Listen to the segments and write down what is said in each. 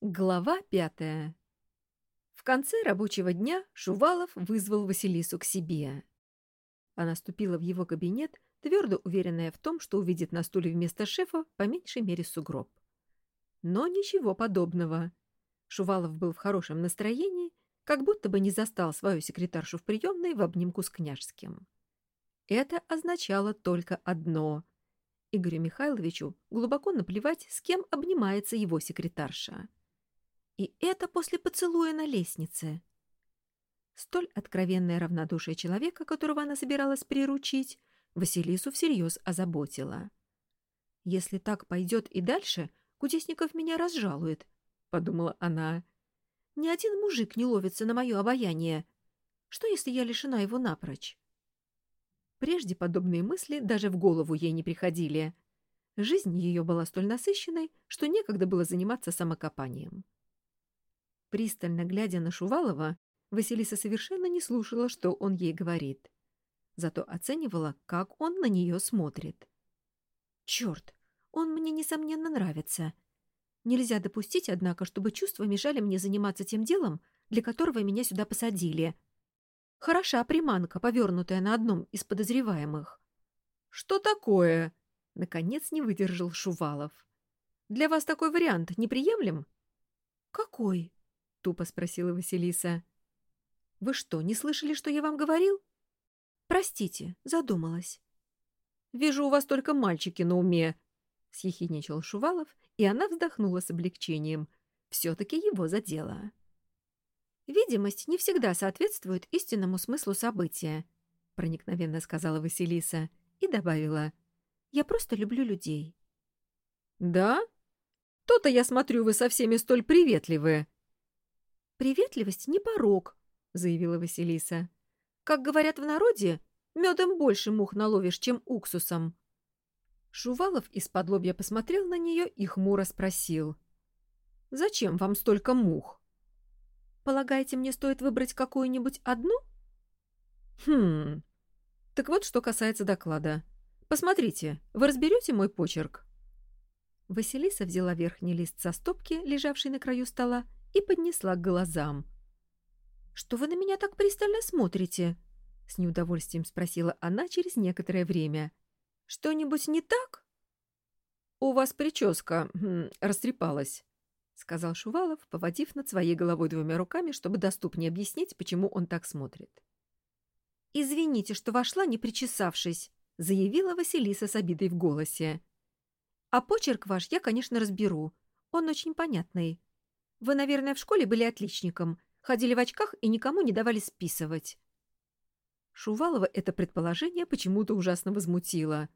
Глава пятая. В конце рабочего дня Шувалов вызвал Василису к себе. Она ступила в его кабинет, твердо уверенная в том, что увидит на стуле вместо шефа по меньшей мере сугроб. Но ничего подобного. Шувалов был в хорошем настроении, как будто бы не застал свою секретаршу в приемной в обнимку с княжским. Это означало только одно. Игорю Михайловичу глубоко наплевать, с кем обнимается его секретарша. И это после поцелуя на лестнице. Столь откровенное равнодушие человека, которого она собиралась приручить, Василису всерьез озаботила. «Если так пойдет и дальше, Кудесников меня разжалует», — подумала она. «Ни один мужик не ловится на мое обаяние. Что, если я лишена его напрочь?» Прежде подобные мысли даже в голову ей не приходили. Жизнь ее была столь насыщенной, что некогда было заниматься самокопанием. Пристально глядя на Шувалова, Василиса совершенно не слушала, что он ей говорит. Зато оценивала, как он на нее смотрит. «Черт! Он мне, несомненно, нравится. Нельзя допустить, однако, чтобы чувства мешали мне заниматься тем делом, для которого меня сюда посадили. Хороша приманка, повернутая на одном из подозреваемых». «Что такое?» — наконец не выдержал Шувалов. «Для вас такой вариант неприемлем?» «Какой?» — тупо спросила Василиса. — Вы что, не слышали, что я вам говорил? — Простите, задумалась. — Вижу, у вас только мальчики на уме, — съехидничал Шувалов, и она вздохнула с облегчением. Все-таки его задело. «Видимость не всегда соответствует истинному смыслу события», — проникновенно сказала Василиса и добавила. «Я просто люблю людей». «Да? То-то, я смотрю, вы со всеми столь приветливы», «Приветливость не порог», — заявила Василиса. «Как говорят в народе, медом больше мух наловишь, чем уксусом». Шувалов из-под лобья посмотрел на нее и хмуро спросил. «Зачем вам столько мух?» «Полагаете, мне стоит выбрать какую-нибудь одну?» «Хм... Так вот, что касается доклада. Посмотрите, вы разберете мой почерк?» Василиса взяла верхний лист со стопки, лежавший на краю стола, и поднесла к глазам. «Что вы на меня так пристально смотрите?» — с неудовольствием спросила она через некоторое время. «Что-нибудь не так?» «У вас прическа растрепалась», — сказал Шувалов, поводив над своей головой двумя руками, чтобы доступнее объяснить, почему он так смотрит. «Извините, что вошла, не причесавшись», — заявила Василиса с обидой в голосе. «А почерк ваш я, конечно, разберу. Он очень понятный. Вы, наверное, в школе были отличником, ходили в очках и никому не давали списывать. Шувалова это предположение почему-то ужасно возмутило.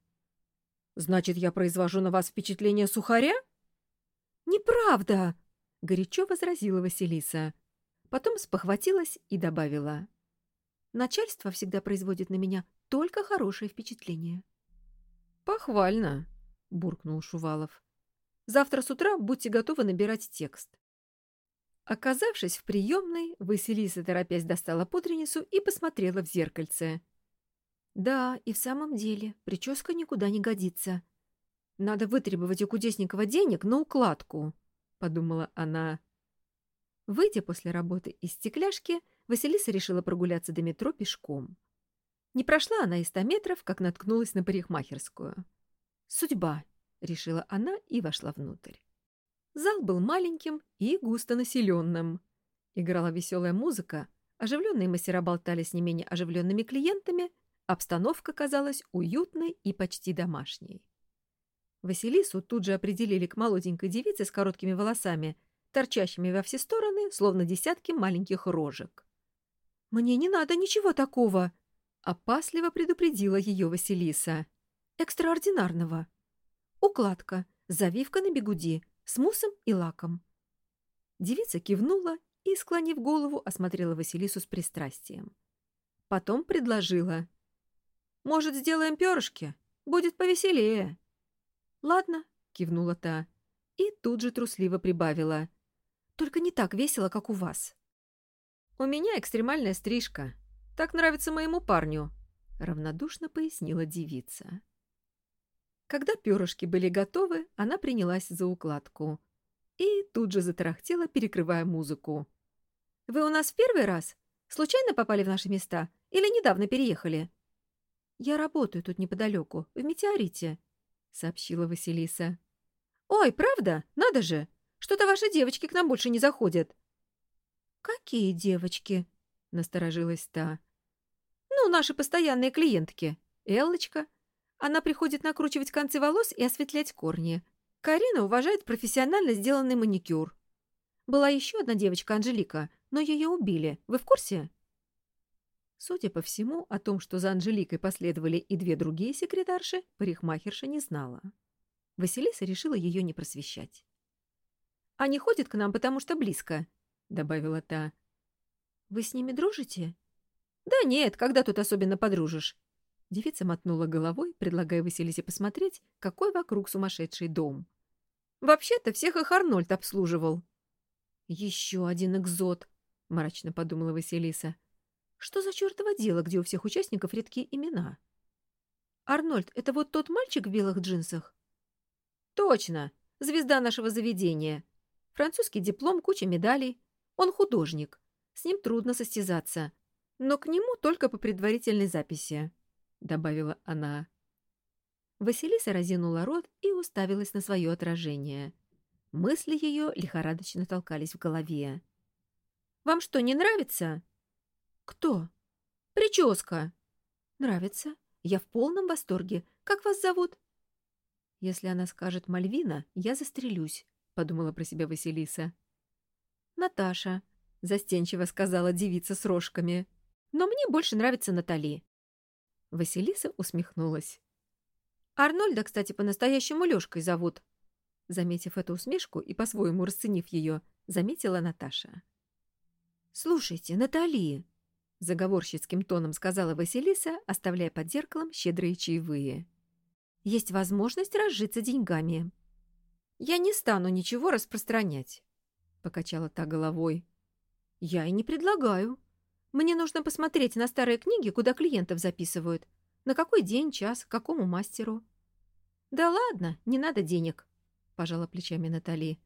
«Значит, я произвожу на вас впечатление сухаря?» «Неправда!» — горячо возразила Василиса. Потом спохватилась и добавила. «Начальство всегда производит на меня только хорошее впечатление». «Похвально!» — буркнул Шувалов. «Завтра с утра будьте готовы набирать текст. Оказавшись в приемной, Василиса, торопясь, достала пудреницу и посмотрела в зеркальце. «Да, и в самом деле, прическа никуда не годится. Надо вытребовать у Кудесникова денег на укладку», — подумала она. Выйдя после работы из стекляшки, Василиса решила прогуляться до метро пешком. Не прошла она и ста метров, как наткнулась на парикмахерскую. «Судьба», — решила она и вошла внутрь. Зал был маленьким и густонаселенным. Играла веселая музыка, оживленные мастера болтали с не менее оживленными клиентами, обстановка казалась уютной и почти домашней. Василису тут же определили к молоденькой девице с короткими волосами, торчащими во все стороны, словно десятки маленьких рожек. «Мне не надо ничего такого!» — опасливо предупредила ее Василиса. «Экстраординарного. Укладка, завивка на бегуди, с муссом и лаком. Девица кивнула и, склонив голову, осмотрела Василису с пристрастием. Потом предложила. «Может, сделаем перышки? Будет повеселее». «Ладно», — кивнула та, и тут же трусливо прибавила. «Только не так весело, как у вас». «У меня экстремальная стрижка. Так нравится моему парню», — равнодушно пояснила девица. Когда перышки были готовы, она принялась за укладку. и тут же затарахтела, перекрывая музыку. «Вы у нас в первый раз? Случайно попали в наши места? Или недавно переехали?» «Я работаю тут неподалеку, в Метеорите», — сообщила Василиса. «Ой, правда? Надо же! Что-то ваши девочки к нам больше не заходят». «Какие девочки?» — насторожилась та. «Ну, наши постоянные клиентки. Эллочка. Она приходит накручивать концы волос и осветлять корни. Карина уважает профессионально сделанный маникюр. Была еще одна девочка, Анжелика, но ее убили. Вы в курсе?» Судя по всему, о том, что за Анжеликой последовали и две другие секретарши, парикмахерша не знала. Василиса решила ее не просвещать. «Они ходят к нам, потому что близко», — добавила та. «Вы с ними дружите?» «Да нет, когда тут особенно подружишь?» Девица мотнула головой, предлагая Василисе посмотреть, какой вокруг сумасшедший дом. «Вообще-то всех их Арнольд обслуживал». «Еще один экзот», — мрачно подумала Василиса. «Что за чертово дело, где у всех участников редкие имена?» «Арнольд, это вот тот мальчик в белых джинсах?» «Точно! Звезда нашего заведения. Французский диплом, куча медалей. Он художник. С ним трудно состязаться. Но к нему только по предварительной записи», — добавила она. Василиса разинула рот и уставилась на свое отражение. Мысли ее лихорадочно толкались в голове. «Вам что, не нравится?» «Кто?» «Прическа». «Нравится. Я в полном восторге. Как вас зовут?» «Если она скажет Мальвина, я застрелюсь», — подумала про себя Василиса. «Наташа», — застенчиво сказала девица с рожками. «Но мне больше нравится Натали». Василиса усмехнулась. «Арнольда, кстати, по-настоящему Лёшкой зовут». Заметив эту усмешку и по-своему расценив ее, заметила Наташа. «Слушайте, Натали», — заговорщицким тоном сказала Василиса, оставляя под зеркалом щедрые чаевые есть возможность разжиться деньгами. «Я не стану ничего распространять», — покачала та головой. «Я и не предлагаю. Мне нужно посмотреть на старые книги, куда клиентов записывают. На какой день, час, какому мастеру». «Да ладно, не надо денег», — пожала плечами Натали.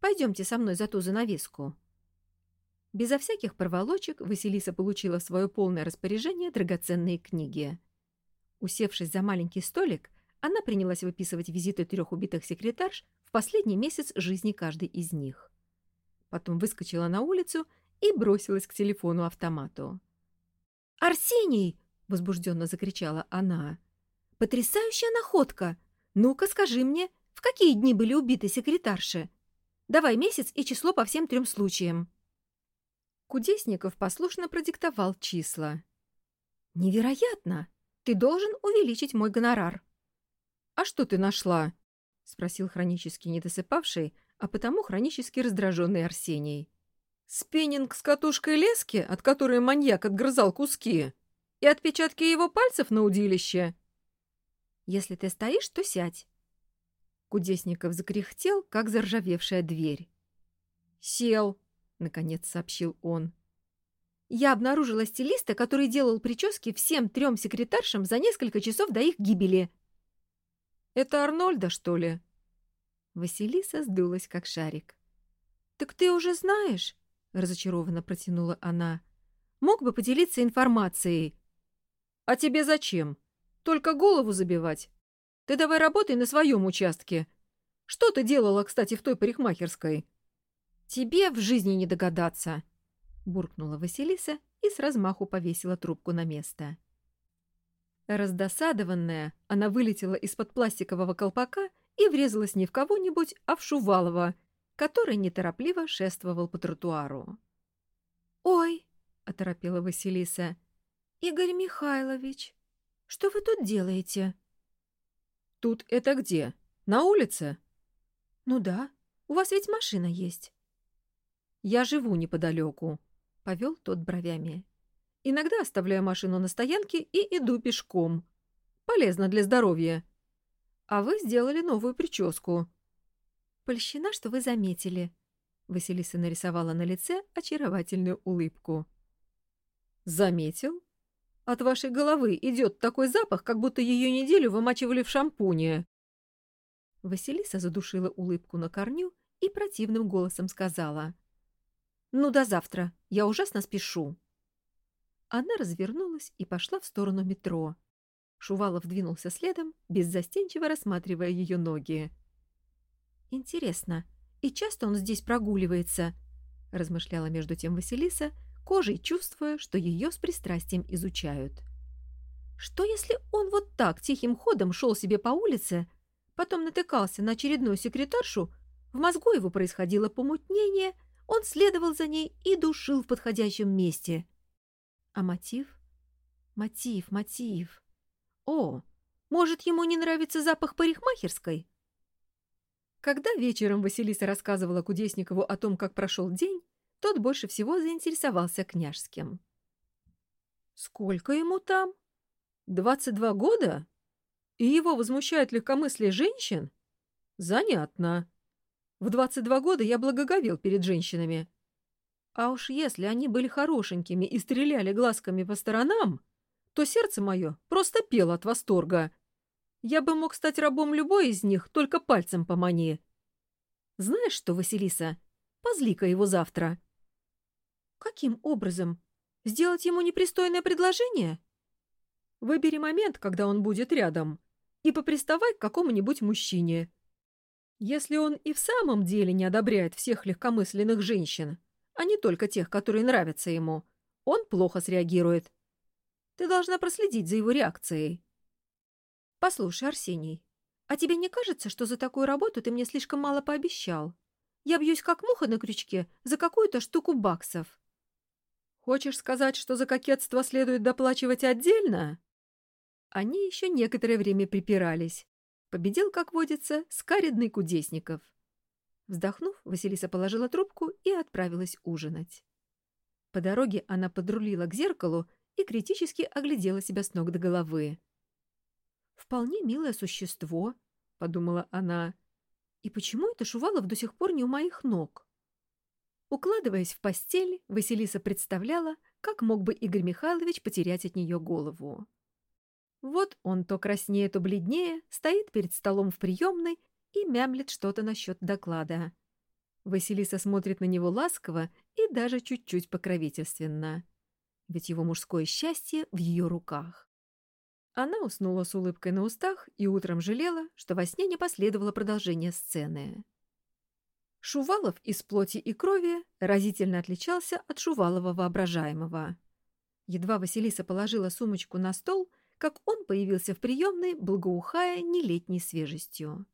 «Пойдемте со мной за ту занавеску». Безо всяких проволочек Василиса получила в свое полное распоряжение драгоценные книги. Усевшись за маленький столик, она принялась выписывать визиты трех убитых секретарш в последний месяц жизни каждой из них. Потом выскочила на улицу и бросилась к телефону-автомату. «Арсений!» — возбужденно закричала она. «Потрясающая находка! Ну-ка скажи мне, в какие дни были убиты секретарши? Давай месяц и число по всем трем случаям». Кудесников послушно продиктовал числа. «Невероятно! Ты должен увеличить мой гонорар». «А что ты нашла?» — спросил хронически недосыпавший, а потому хронически раздраженный Арсений. «Спиннинг с катушкой лески, от которой маньяк отгрызал куски, и отпечатки его пальцев на удилище?» «Если ты стоишь, то сядь». Кудесников закряхтел, как заржавевшая дверь. «Сел», — наконец сообщил он. «Я обнаружила стилиста, который делал прически всем трем секретаршам за несколько часов до их гибели», это Арнольда, что ли?» Василиса сдулась, как шарик. «Так ты уже знаешь?» — разочарованно протянула она. «Мог бы поделиться информацией». «А тебе зачем? Только голову забивать. Ты давай работай на своем участке. Что ты делала, кстати, в той парикмахерской?» «Тебе в жизни не догадаться», — буркнула Василиса и с размаху повесила трубку на место. Раздосадованная, она вылетела из-под пластикового колпака и врезалась не в кого-нибудь, а в Шувалова, который неторопливо шествовал по тротуару. «Ой!» — оторопела Василиса. «Игорь Михайлович, что вы тут делаете?» «Тут это где? На улице?» «Ну да. У вас ведь машина есть». «Я живу неподалеку», — повел тот бровями. Иногда оставляю машину на стоянке и иду пешком. Полезно для здоровья. А вы сделали новую прическу. Польщена, что вы заметили. Василиса нарисовала на лице очаровательную улыбку. Заметил? От вашей головы идет такой запах, как будто ее неделю вымачивали в шампуне. Василиса задушила улыбку на корню и противным голосом сказала. «Ну, до завтра. Я ужасно спешу». Она развернулась и пошла в сторону метро. Шувалов двинулся следом, беззастенчиво рассматривая ее ноги. «Интересно, и часто он здесь прогуливается?» — размышляла между тем Василиса, кожей чувствуя, что ее с пристрастием изучают. «Что, если он вот так тихим ходом шел себе по улице, потом натыкался на очередную секретаршу, в мозгу его происходило помутнение, он следовал за ней и душил в подходящем месте?» А мотив? Мотив, мотив. О, может, ему не нравится запах парикмахерской? Когда вечером Василиса рассказывала Кудесникову о том, как прошел день, тот больше всего заинтересовался княжским. «Сколько ему там? Двадцать два года? И его возмущает легкомыслие женщин? Занятно. В двадцать два года я благоговел перед женщинами. А уж если они были хорошенькими и стреляли глазками по сторонам, то сердце мое просто пело от восторга. Я бы мог стать рабом любой из них, только пальцем помани. Знаешь что, Василиса, позли-ка его завтра. Каким образом? Сделать ему непристойное предложение? Выбери момент, когда он будет рядом, и поприставай к какому-нибудь мужчине. Если он и в самом деле не одобряет всех легкомысленных женщин, а не только тех, которые нравятся ему. Он плохо среагирует. Ты должна проследить за его реакцией. Послушай, Арсений, а тебе не кажется, что за такую работу ты мне слишком мало пообещал? Я бьюсь как муха на крючке за какую-то штуку баксов. Хочешь сказать, что за кокетство следует доплачивать отдельно? Они еще некоторое время припирались. Победил, как водится, скаридный Кудесников. Вздохнув, Василиса положила трубку и отправилась ужинать. По дороге она подрулила к зеркалу и критически оглядела себя с ног до головы. «Вполне милое существо», — подумала она. «И почему это Шувалов до сих пор не у моих ног?» Укладываясь в постель, Василиса представляла, как мог бы Игорь Михайлович потерять от нее голову. Вот он то краснее, то бледнее, стоит перед столом в приемной и мямлет что-то насчет доклада. Василиса смотрит на него ласково и даже чуть-чуть покровительственно. Ведь его мужское счастье в ее руках. Она уснула с улыбкой на устах и утром жалела, что во сне не последовало продолжение сцены. Шувалов из плоти и крови разительно отличался от Шувалова воображаемого. Едва Василиса положила сумочку на стол, как он появился в приемной, благоухая нелетней свежестью.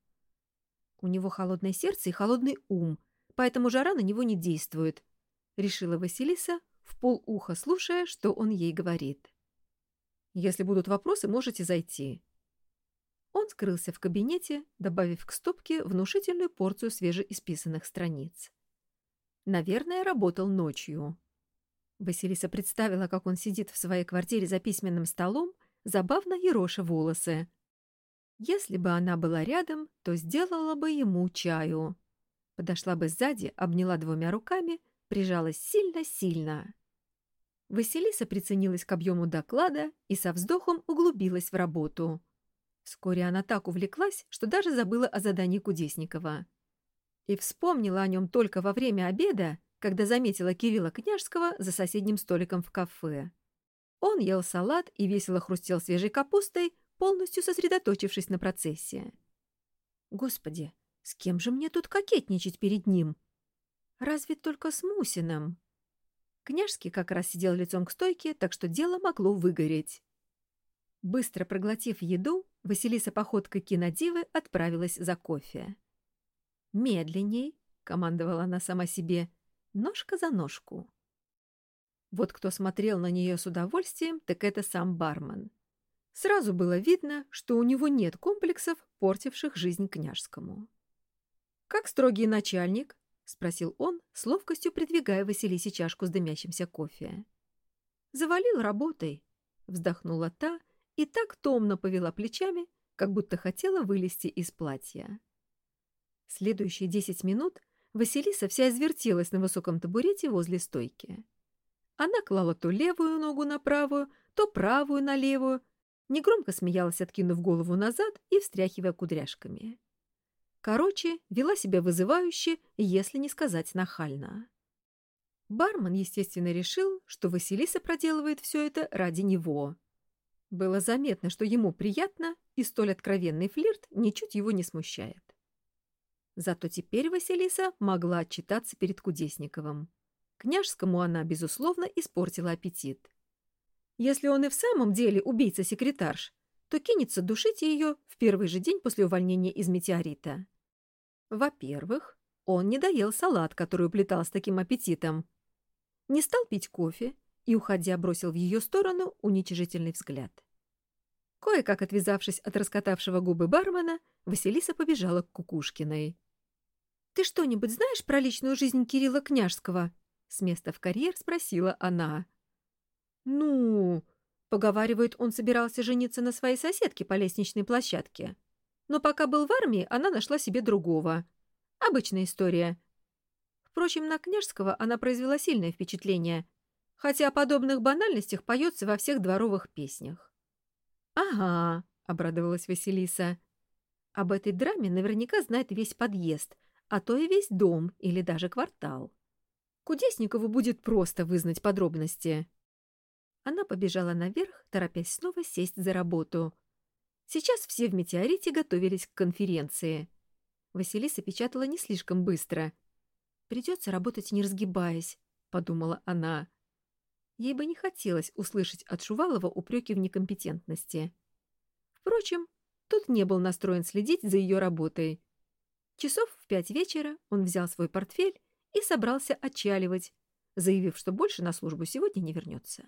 У него холодное сердце и холодный ум, поэтому жара на него не действует, — решила Василиса, в полуха слушая, что он ей говорит. «Если будут вопросы, можете зайти». Он скрылся в кабинете, добавив к стопке внушительную порцию свежеисписанных страниц. Наверное, работал ночью. Василиса представила, как он сидит в своей квартире за письменным столом, забавно ероша волосы, если бы она была рядом, то сделала бы ему чаю. Подошла бы сзади, обняла двумя руками, прижалась сильно-сильно. Василиса приценилась к объему доклада и со вздохом углубилась в работу. Вскоре она так увлеклась, что даже забыла о задании Кудесникова. И вспомнила о нем только во время обеда, когда заметила Кирилла Княжского за соседним столиком в кафе. Он ел салат и весело хрустел свежей капустой, полностью сосредоточившись на процессе. Господи, с кем же мне тут кокетничать перед ним? Разве только с Мусиным? Княжский как раз сидел лицом к стойке, так что дело могло выгореть. Быстро проглотив еду, Василиса походкой кинодивы отправилась за кофе. «Медленней», — командовала она сама себе, — «ножка за ножку». Вот кто смотрел на нее с удовольствием, так это сам бармен. Сразу было видно, что у него нет комплексов, портивших жизнь княжскому. «Как строгий начальник?» — спросил он, с ловкостью придвигая Василисе чашку с дымящимся кофе. «Завалил работой», — вздохнула та и так томно повела плечами, как будто хотела вылезти из платья. Следующие десять минут Василиса вся извертелась на высоком табурете возле стойки. Она клала то левую ногу на правую, то правую на левую, Негромко смеялась, откинув голову назад и встряхивая кудряшками. Короче, вела себя вызывающе, если не сказать нахально. Бармен, естественно, решил, что Василиса проделывает все это ради него. Было заметно, что ему приятно, и столь откровенный флирт ничуть его не смущает. Зато теперь Василиса могла отчитаться перед Кудесниковым. Княжскому она, безусловно, испортила аппетит. Если он и в самом деле убийца-секретарш, то кинется душить ее в первый же день после увольнения из метеорита. Во-первых, он не доел салат, который уплетал с таким аппетитом, не стал пить кофе и, уходя, бросил в ее сторону уничижительный взгляд. Кое-как отвязавшись от раскатавшего губы бармена, Василиса побежала к Кукушкиной. «Ты что-нибудь знаешь про личную жизнь Кирилла Княжского?» С места в карьер спросила она. «Ну...» Поговаривают, он собирался жениться на своей соседке по лестничной площадке. Но пока был в армии, она нашла себе другого. Обычная история. Впрочем, на Княжского она произвела сильное впечатление, хотя о подобных банальностях поется во всех дворовых песнях. «Ага», — обрадовалась Василиса. «Об этой драме наверняка знает весь подъезд, а то и весь дом или даже квартал. Кудесникову будет просто вызнать подробности». Она побежала наверх, торопясь снова сесть за работу. Сейчас все в «Метеорите» готовились к конференции. Василиса печатала не слишком быстро — Придется работать не разгибаясь, — подумала она. Ей бы не хотелось услышать от Шувалова упреки в некомпетентности. Впрочем, тот не был настроен следить за ее работой. Часов в пять вечера он взял свой портфель и собрался отчаливать, заявив, что больше на службу сегодня не вернется.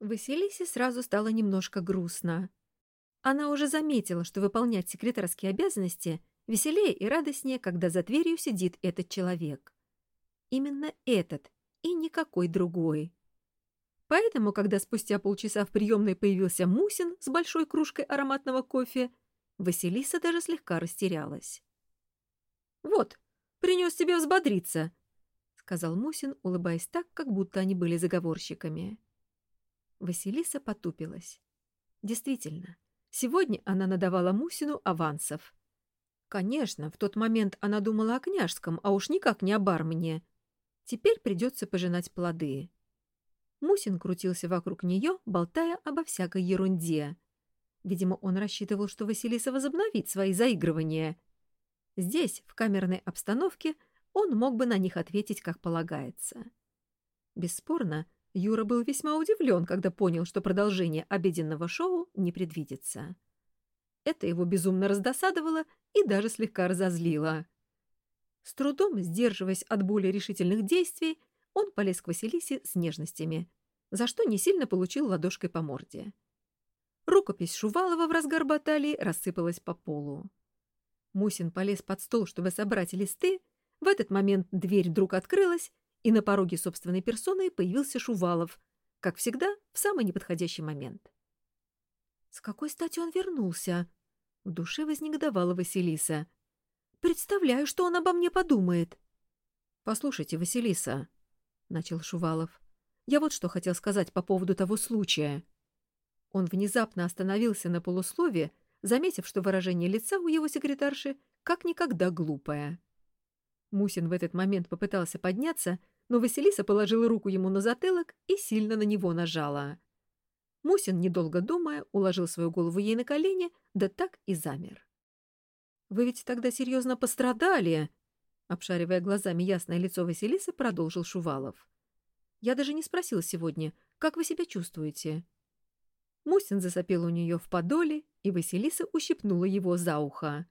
Василисе сразу стало немножко грустно. Она уже заметила, что выполнять секретарские обязанности Веселее и радостнее, когда за дверью сидит этот человек. Именно этот и никакой другой. Поэтому, когда спустя полчаса в приемной появился Мусин с большой кружкой ароматного кофе, Василиса даже слегка растерялась. «Вот, принес тебе взбодриться», — сказал Мусин, улыбаясь так, как будто они были заговорщиками. Василиса потупилась. Действительно, сегодня она надавала Мусину авансов. Конечно, в тот момент она думала о княжском, а уж никак не о бармене. Теперь придется пожинать плоды. Мусин крутился вокруг нее, болтая обо всякой ерунде. Видимо, он рассчитывал, что Василиса возобновит свои заигрывания. Здесь, в камерной обстановке, он мог бы на них ответить, как полагается. Бесспорно, Юра был весьма удивлен, когда понял, что продолжение обеденного шоу не предвидится. Это его безумно раздосадовало и даже слегка разозлило. С трудом, сдерживаясь от более решительных действий, он полез к Василисе с нежностями, за что не сильно получил ладошкой по морде. Рукопись Шувалова в разгар баталии рассыпалась по полу. Мусин полез под стол, чтобы собрать листы. В этот момент дверь вдруг открылась, и на пороге собственной персоны появился Шувалов, как всегда, в самый неподходящий момент. С какой стати он вернулся? В душе вознегодовала Василиса. Представляю, что он обо мне подумает. Послушайте, Василиса, начал Шувалов. Я вот что хотел сказать по поводу того случая. Он внезапно остановился на полуслове, заметив, что выражение лица у его секретарши как никогда глупое. Мусин в этот момент попытался подняться, но Василиса положила руку ему на затылок и сильно на него нажала. Мусин, недолго думая, уложил свою голову ей на колени, да так и замер. «Вы ведь тогда серьезно пострадали!» Обшаривая глазами ясное лицо Василисы, продолжил Шувалов. «Я даже не спросил сегодня, как вы себя чувствуете?» Мусин засопел у нее в подоле, и Василиса ущипнула его за ухо.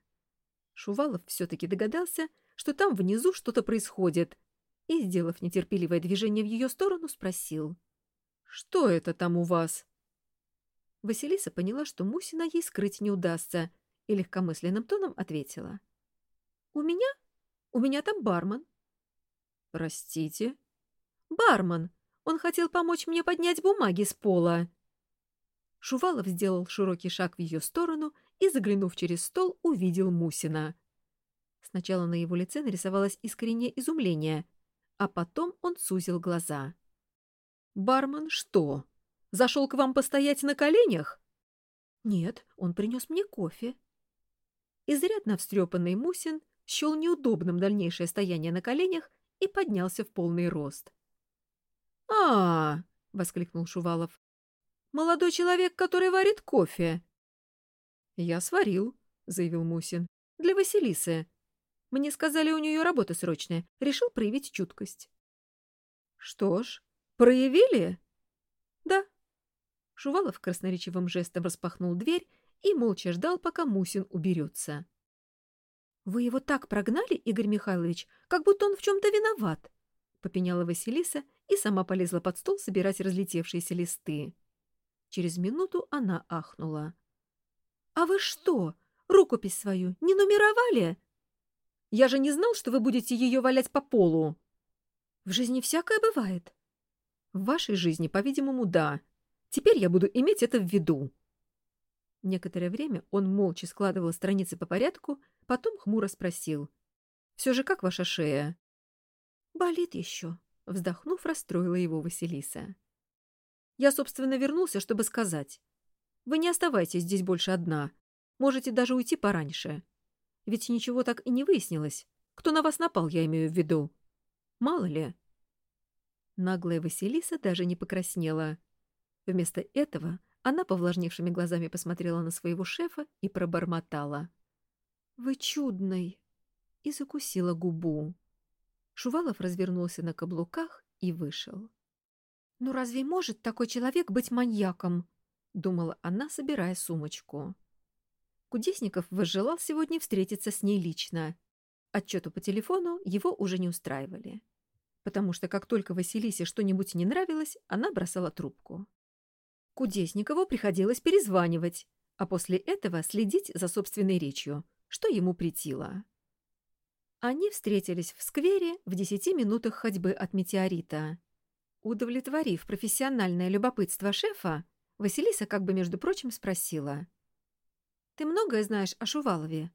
Шувалов все-таки догадался, что там внизу что-то происходит, и, сделав нетерпеливое движение в ее сторону, спросил. «Что это там у вас?» Василиса поняла, что Мусина ей скрыть не удастся, и легкомысленным тоном ответила. «У меня? У меня там бармен». «Простите?» «Бармен! Он хотел помочь мне поднять бумаги с пола». Шувалов сделал широкий шаг в ее сторону и, заглянув через стол, увидел Мусина. Сначала на его лице нарисовалось искреннее изумление, а потом он сузил глаза. «Бармен что?» Зашел к вам постоять на коленях? Нет, он принес мне кофе. Изрядно встрепанный Мусин счел неудобным дальнейшее стояние на коленях и поднялся в полный рост. а, -а, -а воскликнул Шувалов. «Молодой человек, который варит кофе». «Я сварил», — заявил Мусин. «Для Василисы. Мне сказали, у нее работа срочная. Решил проявить чуткость». «Что ж, проявили?» «Да». Шувалов красноречивым жестом распахнул дверь и молча ждал, пока Мусин уберется. «Вы его так прогнали, Игорь Михайлович, как будто он в чем-то виноват», — попеняла Василиса и сама полезла под стол собирать разлетевшиеся листы. Через минуту она ахнула. «А вы что, рукопись свою не нумеровали?» «Я же не знал, что вы будете ее валять по полу!» «В жизни всякое бывает». «В вашей жизни, по-видимому, да. Теперь я буду иметь это в виду». Некоторое время он молча складывал страницы по порядку, потом хмуро спросил. «Все же как ваша шея?» «Болит еще», — вздохнув, расстроила его Василиса. «Я, собственно, вернулся, чтобы сказать. Вы не оставайтесь здесь больше одна. Можете даже уйти пораньше. Ведь ничего так и не выяснилось. Кто на вас напал, я имею в виду. Мало ли». Наглая Василиса даже не покраснела. Вместо этого она повлажневшими глазами посмотрела на своего шефа и пробормотала. «Вы чудный!» и закусила губу. Шувалов развернулся на каблуках и вышел. «Ну разве может такой человек быть маньяком?» — думала она, собирая сумочку. Кудесников возжелал сегодня встретиться с ней лично. Отчету по телефону его уже не устраивали. Потому что как только Василисе что-нибудь не нравилось, она бросала трубку. Кудесникову приходилось перезванивать, а после этого следить за собственной речью, что ему претило. Они встретились в сквере в десяти минутах ходьбы от метеорита. Удовлетворив профессиональное любопытство шефа, Василиса как бы, между прочим, спросила. «Ты многое знаешь о Шувалове?»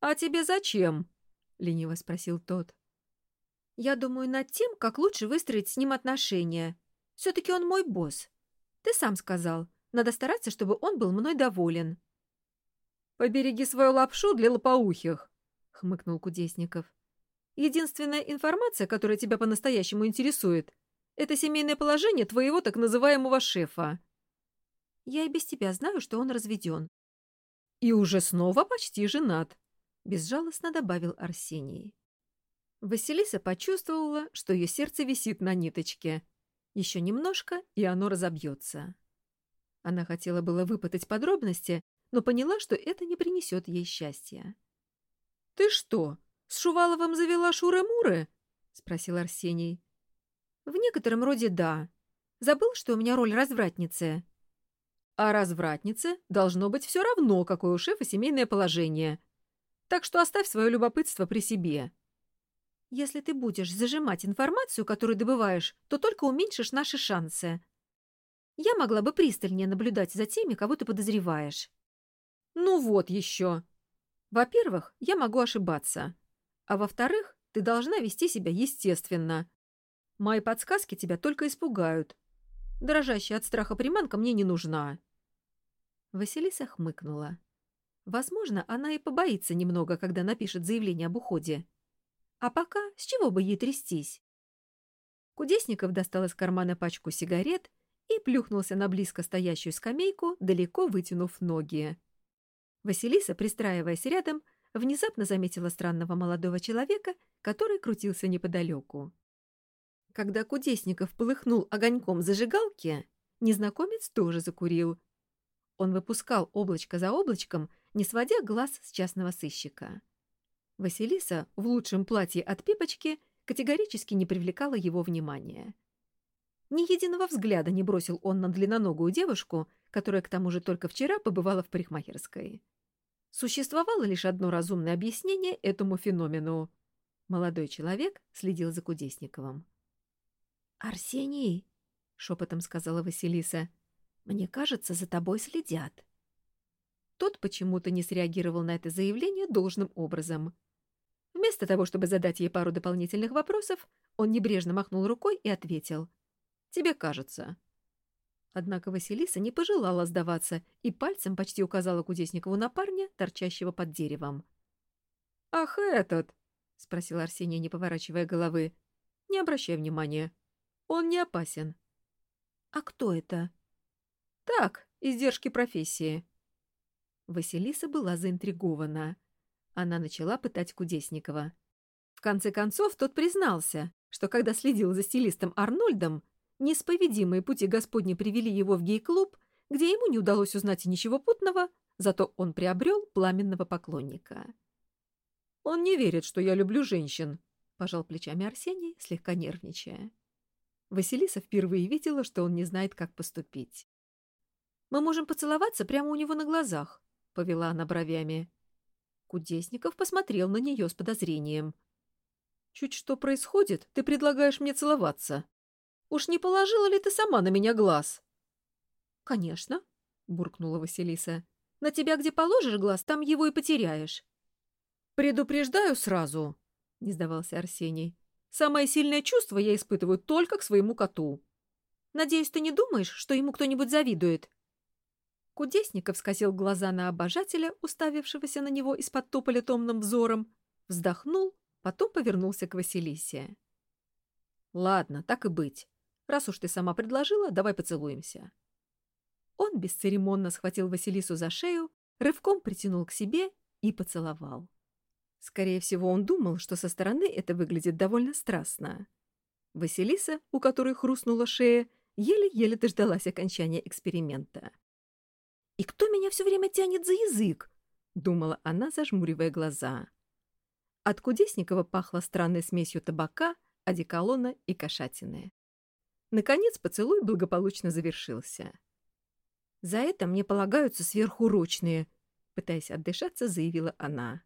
«А тебе зачем?» — лениво спросил тот. «Я думаю над тем, как лучше выстроить с ним отношения. Все-таки он мой босс. Ты сам сказал. Надо стараться, чтобы он был мной доволен. «Побереги свою лапшу для лопоухих», — хмыкнул Кудесников. «Единственная информация, которая тебя по-настоящему интересует, это семейное положение твоего так называемого шефа». «Я и без тебя знаю, что он разведен». «И уже снова почти женат», — безжалостно добавил Арсений. Василиса почувствовала, что ее сердце висит на ниточке — еще немножко, и оно разобьется. Она хотела было выпытать подробности, но поняла, что это не принесет ей счастья. — Ты что, с Шуваловым завела шуры-муры? — спросил Арсений. — В некотором роде да. Забыл, что у меня роль развратницы. — А развратнице должно быть все равно, какое у шефа семейное положение. Так что оставь свое любопытство при себе. Если ты будешь зажимать информацию, которую добываешь, то только уменьшишь наши шансы. Я могла бы пристальнее наблюдать за теми, кого ты подозреваешь. Ну вот еще. Во-первых, я могу ошибаться. А во-вторых, ты должна вести себя естественно. Мои подсказки тебя только испугают. Дрожащая от страха приманка мне не нужна. Василиса хмыкнула. Возможно, она и побоится немного, когда напишет заявление об уходе. А пока с чего бы ей трястись? Кудесников достал из кармана пачку сигарет и плюхнулся на близко стоящую скамейку, далеко вытянув ноги. Василиса, пристраиваясь рядом, внезапно заметила странного молодого человека, который крутился неподалеку. Когда Кудесников полыхнул огоньком зажигалки, незнакомец тоже закурил. Он выпускал облачко за облачком, не сводя глаз с частного сыщика. Василиса в лучшем платье от пипочки категорически не привлекала его внимания. Ни единого взгляда не бросил он на длинноногую девушку, которая к тому же только вчера побывала в парикмахерской. Существовало лишь одно разумное объяснение этому феномену. Молодой человек следил за Кудесниковым. «Арсений!» — шепотом сказала Василиса. «Мне кажется, за тобой следят». Тот почему-то не среагировал на это заявление должным образом — Вместо того, чтобы задать ей пару дополнительных вопросов, он небрежно махнул рукой и ответил. «Тебе кажется». Однако Василиса не пожелала сдаваться и пальцем почти указала Кудесникову на парня, торчащего под деревом. «Ах, этот!» — спросил Арсений, не поворачивая головы. «Не обращай внимания. Он не опасен». «А кто это?» «Так, издержки профессии». Василиса была заинтригована. Она начала пытать Кудесникова. В конце концов, тот признался, что когда следил за стилистом Арнольдом, Несповедимые пути Господни привели его в гей-клуб, где ему не удалось узнать ничего путного, зато он приобрел пламенного поклонника. «Он не верит, что я люблю женщин», — пожал плечами Арсений, слегка нервничая. Василиса впервые видела, что он не знает, как поступить. «Мы можем поцеловаться прямо у него на глазах», — повела она бровями. Кудесников посмотрел на нее с подозрением. «Чуть что происходит, ты предлагаешь мне целоваться», Уж не положила ли ты сама на меня глаз? — Конечно, — буркнула Василиса. — На тебя где положишь глаз, там его и потеряешь. — Предупреждаю сразу, — не сдавался Арсений. — Самое сильное чувство я испытываю только к своему коту. — Надеюсь, ты не думаешь, что ему кто-нибудь завидует? Кудесников скосил глаза на обожателя, уставившегося на него из-под тополя томным взором, вздохнул, потом повернулся к Василисе. — Ладно, так и быть. Раз уж ты сама предложила, давай поцелуемся. Он бесцеремонно схватил Василису за шею, рывком притянул к себе и поцеловал. Скорее всего, он думал, что со стороны это выглядит довольно страстно. Василиса, у которой хрустнула шея, еле-еле дождалась окончания эксперимента. «И кто меня все время тянет за язык?» — думала она, зажмуривая глаза. От Кудесникова пахло странной смесью табака, одеколона и кошатины. Наконец поцелуй благополучно завершился. «За это мне полагаются сверхурочные», — пытаясь отдышаться, заявила она.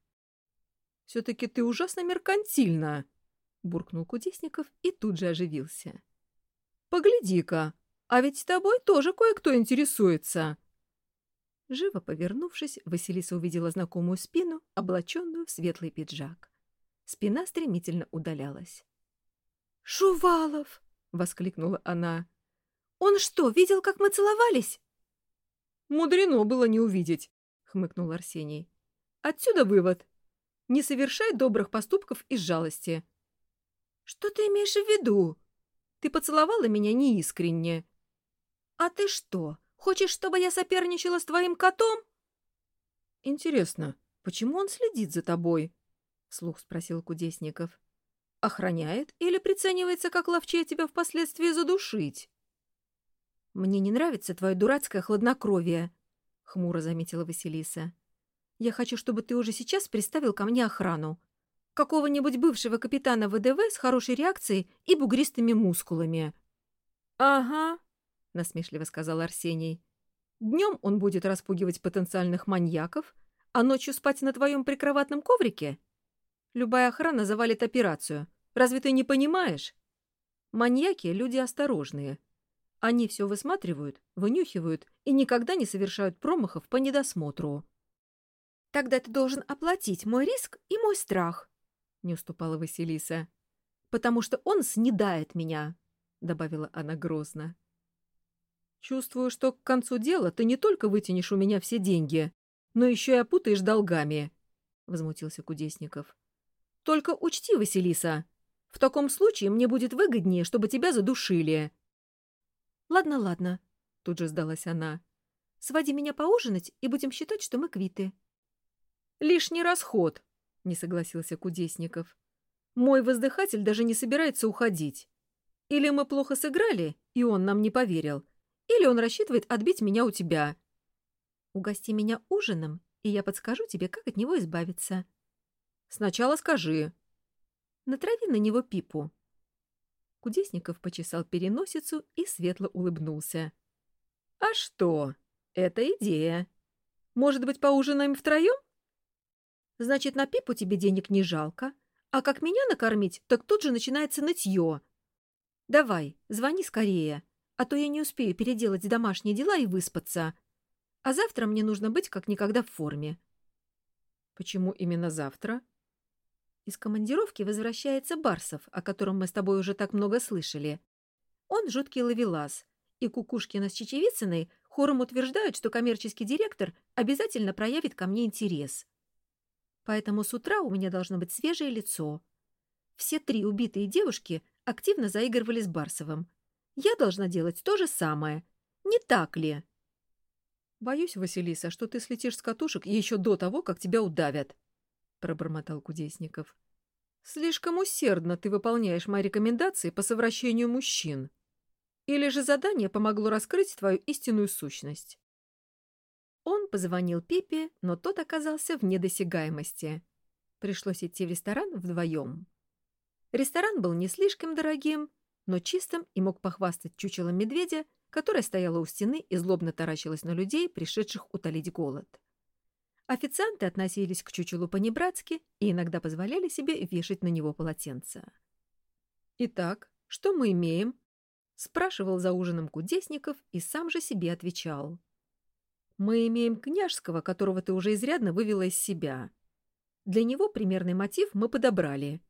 «Все-таки ты ужасно меркантильна», — буркнул Кудесников и тут же оживился. «Погляди-ка, а ведь тобой тоже кое-кто интересуется». Живо повернувшись, Василиса увидела знакомую спину, облаченную в светлый пиджак. Спина стремительно удалялась. «Шувалов!» воскликнула она. «Он что, видел, как мы целовались?» «Мудрено было не увидеть», — хмыкнул Арсений. «Отсюда вывод. Не совершай добрых поступков из жалости». «Что ты имеешь в виду?» «Ты поцеловала меня неискренне». «А ты что, хочешь, чтобы я соперничала с твоим котом?» «Интересно, почему он следит за тобой?» — вслух спросил Кудесников. Охраняет или приценивается, как ловчее тебя впоследствии задушить? — Мне не нравится твое дурацкое хладнокровие, — хмуро заметила Василиса. — Я хочу, чтобы ты уже сейчас приставил ко мне охрану. Какого-нибудь бывшего капитана ВДВ с хорошей реакцией и бугристыми мускулами. — Ага, — насмешливо сказал Арсений. — Днем он будет распугивать потенциальных маньяков, а ночью спать на твоем прикроватном коврике? Любая охрана завалит операцию, Разве ты не понимаешь? Маньяки — люди осторожные. Они все высматривают, вынюхивают и никогда не совершают промахов по недосмотру. — Тогда ты должен оплатить мой риск и мой страх, — не уступала Василиса. — Потому что он снедает меня, — добавила она грозно. — Чувствую, что к концу дела ты не только вытянешь у меня все деньги, но еще и опутаешь долгами, — возмутился Кудесников. — Только учти, Василиса, в таком случае мне будет выгоднее, чтобы тебя задушили. — Ладно, ладно, — тут же сдалась она. — Своди меня поужинать, и будем считать, что мы квиты. — Лишний расход, — не согласился Кудесников. — Мой воздыхатель даже не собирается уходить. Или мы плохо сыграли, и он нам не поверил, или он рассчитывает отбить меня у тебя. — Угости меня ужином, и я подскажу тебе, как от него избавиться. — Сначала скажи, Натрави на него пипу». Кудесников почесал переносицу и светло улыбнулся. «А что? Это идея. Может быть, поужинаем втроем?» «Значит, на пипу тебе денег не жалко, а как меня накормить, так тут же начинается нытье. Давай, звони скорее, а то я не успею переделать домашние дела и выспаться. А завтра мне нужно быть как никогда в форме». «Почему именно завтра?» Из командировки возвращается Барсов, о котором мы с тобой уже так много слышали. Он жуткий ловелас, И Кукушкина с Чечевицыной хором утверждают, что коммерческий директор обязательно проявит ко мне интерес. Поэтому с утра у меня должно быть свежее лицо. Все три убитые девушки активно заигрывали с Барсовым. Я должна делать то же самое. Не так ли? Боюсь, Василиса, что ты слетишь с катушек еще до того, как тебя удавят, — пробормотал Кудесников. Слишком усердно ты выполняешь мои рекомендации по совращению мужчин. Или же задание помогло раскрыть твою истинную сущность? Он позвонил Пипе, но тот оказался в недосягаемости. Пришлось идти в ресторан вдвоем. Ресторан был не слишком дорогим, но чистым и мог похвастать чучелом медведя, которая стояла у стены и злобно таращилась на людей, пришедших утолить голод. Официанты относились к чучелу по-небратски и иногда позволяли себе вешать на него полотенца. «Итак, что мы имеем?» — спрашивал за ужином Кудесников и сам же себе отвечал. «Мы имеем княжского, которого ты уже изрядно вывела из себя. Для него примерный мотив мы подобрали.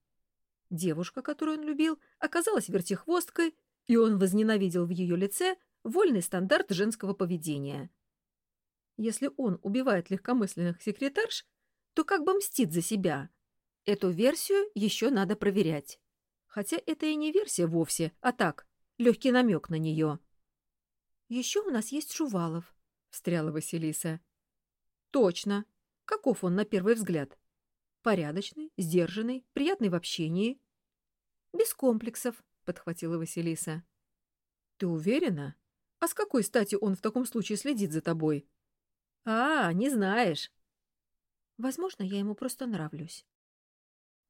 Девушка, которую он любил, оказалась вертихвосткой, и он возненавидел в ее лице вольный стандарт женского поведения. Если он убивает легкомысленных секретарш, то как бы мстит за себя. Эту версию еще надо проверять. Хотя это и не версия вовсе, а так, легкий намек на нее. «Еще у нас есть Шувалов», — встряла Василиса. «Точно. Каков он на первый взгляд? Порядочный, сдержанный, приятный в общении». «Без комплексов», — подхватила Василиса. «Ты уверена? А с какой стати он в таком случае следит за тобой?» «А, не знаешь». «Возможно, я ему просто нравлюсь».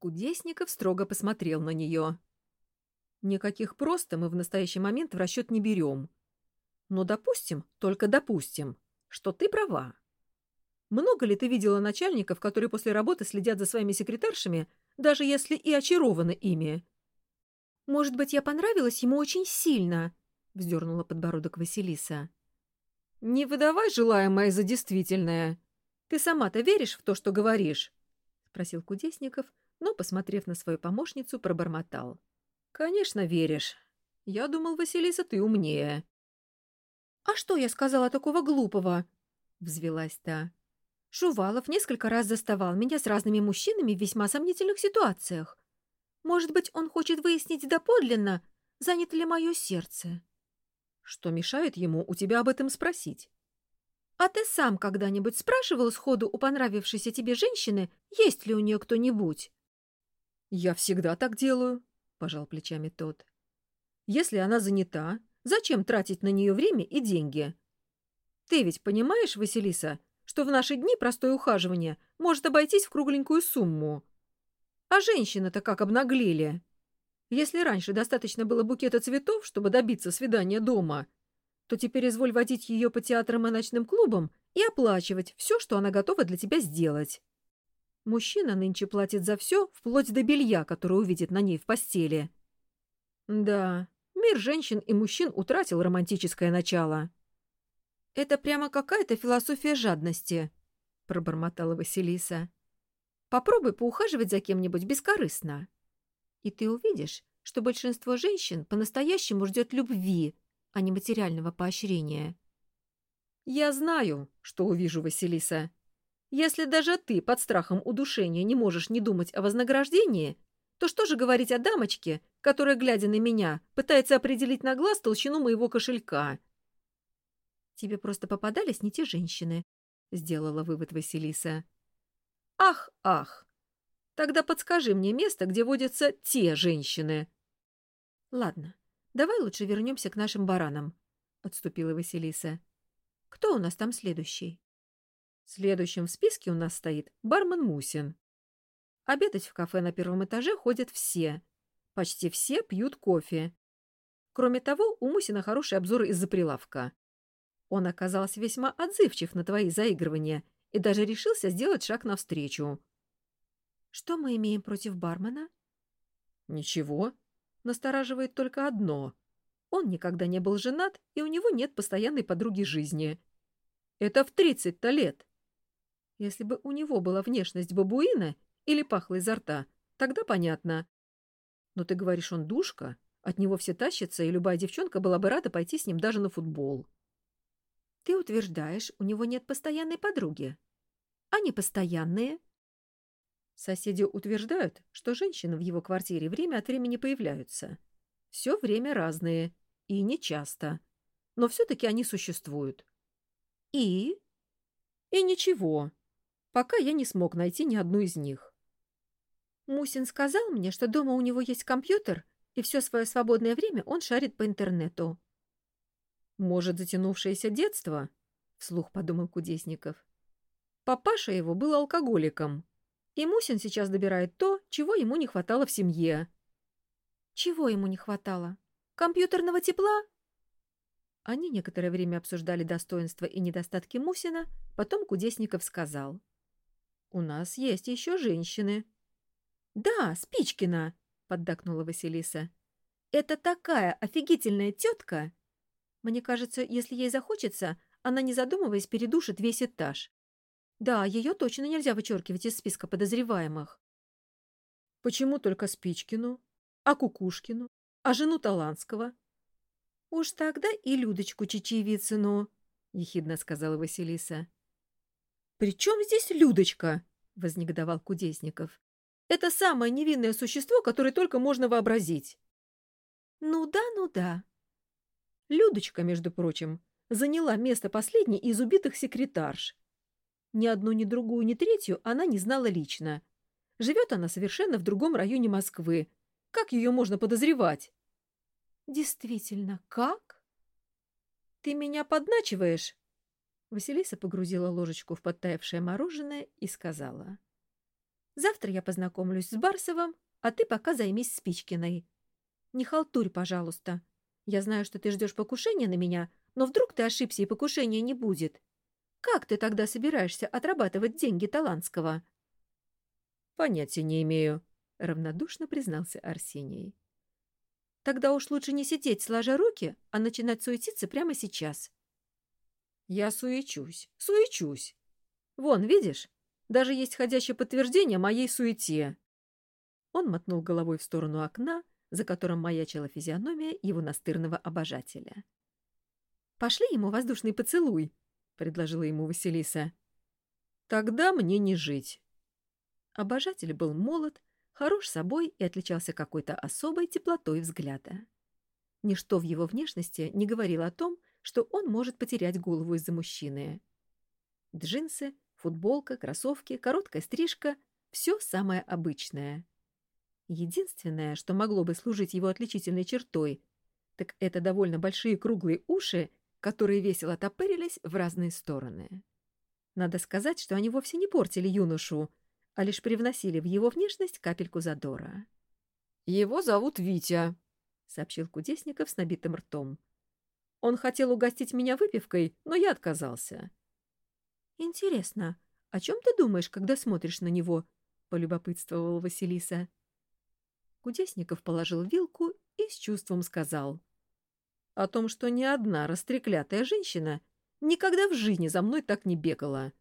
Кудесников строго посмотрел на нее. Никаких просто мы в настоящий момент в расчет не берем. Но допустим, только допустим, что ты права. Много ли ты видела начальников, которые после работы следят за своими секретаршами, даже если и очарованы ими? Может быть, я понравилась ему очень сильно, — вздернула подбородок Василиса. Не выдавай желаемое за действительное. Ты сама-то веришь в то, что говоришь? — спросил Кудесников, но, посмотрев на свою помощницу, пробормотал. — «Конечно, веришь. Я думал, Василиса, ты умнее». «А что я сказала такого глупого?» — взвелась та. «Шувалов несколько раз заставал меня с разными мужчинами в весьма сомнительных ситуациях. Может быть, он хочет выяснить доподлинно, занято ли мое сердце». «Что мешает ему у тебя об этом спросить?» «А ты сам когда-нибудь спрашивал сходу у понравившейся тебе женщины, есть ли у нее кто-нибудь?» «Я всегда так делаю», — пожал плечами тот. «Если она занята, зачем тратить на нее время и деньги? Ты ведь понимаешь, Василиса, что в наши дни простое ухаживание может обойтись в кругленькую сумму? А женщины-то как обнаглели! Если раньше достаточно было букета цветов, чтобы добиться свидания дома, то теперь изволь водить ее по театрам и ночным клубам и оплачивать все, что она готова для тебя сделать. Мужчина нынче платит за все, вплоть до белья, которое увидит на ней в постели. Да, мир женщин и мужчин утратил романтическое начало. «Это прямо какая-то философия жадности», — пробормотала Василиса. «Попробуй поухаживать за кем-нибудь бескорыстно. И ты увидишь, что большинство женщин по-настоящему ждет любви, а не материального поощрения». «Я знаю, что увижу, Василиса», если даже ты под страхом удушения не можешь не думать о вознаграждении, то что же говорить о дамочке, которая, глядя на меня, пытается определить на глаз толщину моего кошелька? Тебе просто попадались не те женщины, — сделала вывод Василиса. Ах, ах! Тогда подскажи мне место, где водятся те женщины. Ладно, давай лучше вернемся к нашим баранам, — отступила Василиса. Кто у нас там следующий? Следующим в списке у нас стоит бармен Мусин. Обедать в кафе на первом этаже ходят все. Почти все пьют кофе. Кроме того, у Мусина хороший обзор из-за прилавка. Он оказался весьма отзывчив на твои заигрывания и даже решился сделать шаг навстречу. Что мы имеем против бармена? Ничего. Настораживает только одно. Он никогда не был женат, и у него нет постоянной подруги жизни. Это в тридцать-то лет. Если бы у него была внешность бабуина или пахло изо рта, тогда понятно. Но ты говоришь, он душка, От него все тащатся, и любая девчонка была бы рада пойти с ним даже на футбол. Ты утверждаешь, у него нет постоянной подруги. Они постоянные? Соседи утверждают, что женщины в его квартире время от времени появляются. Все время разные, и не часто. Но все-таки они существуют. И? И ничего. Пока я не смог найти ни одну из них. Мусин сказал мне, что дома у него есть компьютер, и все свое свободное время он шарит по интернету. «Может, затянувшееся детство?» — вслух подумал Кудесников. «Папаша его был алкоголиком, и Мусин сейчас добирает то, чего ему не хватало в семье». «Чего ему не хватало? Компьютерного тепла?» Они некоторое время обсуждали достоинства и недостатки Мусина, потом Кудесников сказал. «У нас есть еще женщины». «Да, Спичкина!» — поддакнула Василиса. «Это такая офигительная тетка!» Мне кажется, если ей захочется, она, не задумываясь, передушит весь этаж. Да, ее точно нельзя вычеркивать из списка подозреваемых. Почему только Спичкину? А Кукушкину? А жену Таланского? Уж тогда и Людочку Чечевицыну, — ехидно сказала Василиса. — При чем здесь Людочка? — вознегодовал Кудесников. — Это самое невинное существо, которое только можно вообразить. — Ну да, ну да, Людочка, между прочим, заняла место последней из убитых секретарш. Ни одну, ни другую, ни третью она не знала лично. Живет она совершенно в другом районе Москвы. Как ее можно подозревать? Действительно, как? Ты меня подначиваешь? Василиса погрузила ложечку в подтаявшее мороженое и сказала. Завтра я познакомлюсь с Барсовым, а ты пока займись Спичкиной. Не халтурь, пожалуйста. Я знаю, что ты ждешь покушения на меня, но вдруг ты ошибся и покушения не будет. Как ты тогда собираешься отрабатывать деньги Таланского?» «Понятия не имею», — равнодушно признался Арсений. «Тогда уж лучше не сидеть, сложа руки, а начинать суетиться прямо сейчас». «Я суечусь, суечусь. Вон, видишь, даже есть ходящее подтверждение моей суете». Он мотнул головой в сторону окна, за которым маячила физиономия его настырного обожателя. «Пошли ему воздушный поцелуй», — предложила ему Василиса. «Тогда мне не жить». Обожатель был молод, хорош собой и отличался какой-то особой теплотой взгляда. Ничто в его внешности не говорило о том, что он может потерять голову из-за мужчины. Джинсы, футболка, кроссовки, короткая стрижка — все самое обычное. Единственное, что могло бы служить его отличительной чертой, так это довольно большие круглые уши, которые весело топырились в разные стороны. Надо сказать, что они вовсе не портили юношу, а лишь привносили в его внешность капельку задора. «Его зовут Витя», — сообщил Кудесников с набитым ртом. «Он хотел угостить меня выпивкой, но я отказался». «Интересно, о чем ты думаешь, когда смотришь на него?» — полюбопытствовала Василиса. Кудесников положил вилку и с чувством сказал. О том, что ни одна растреклятая женщина никогда в жизни за мной так не бегала.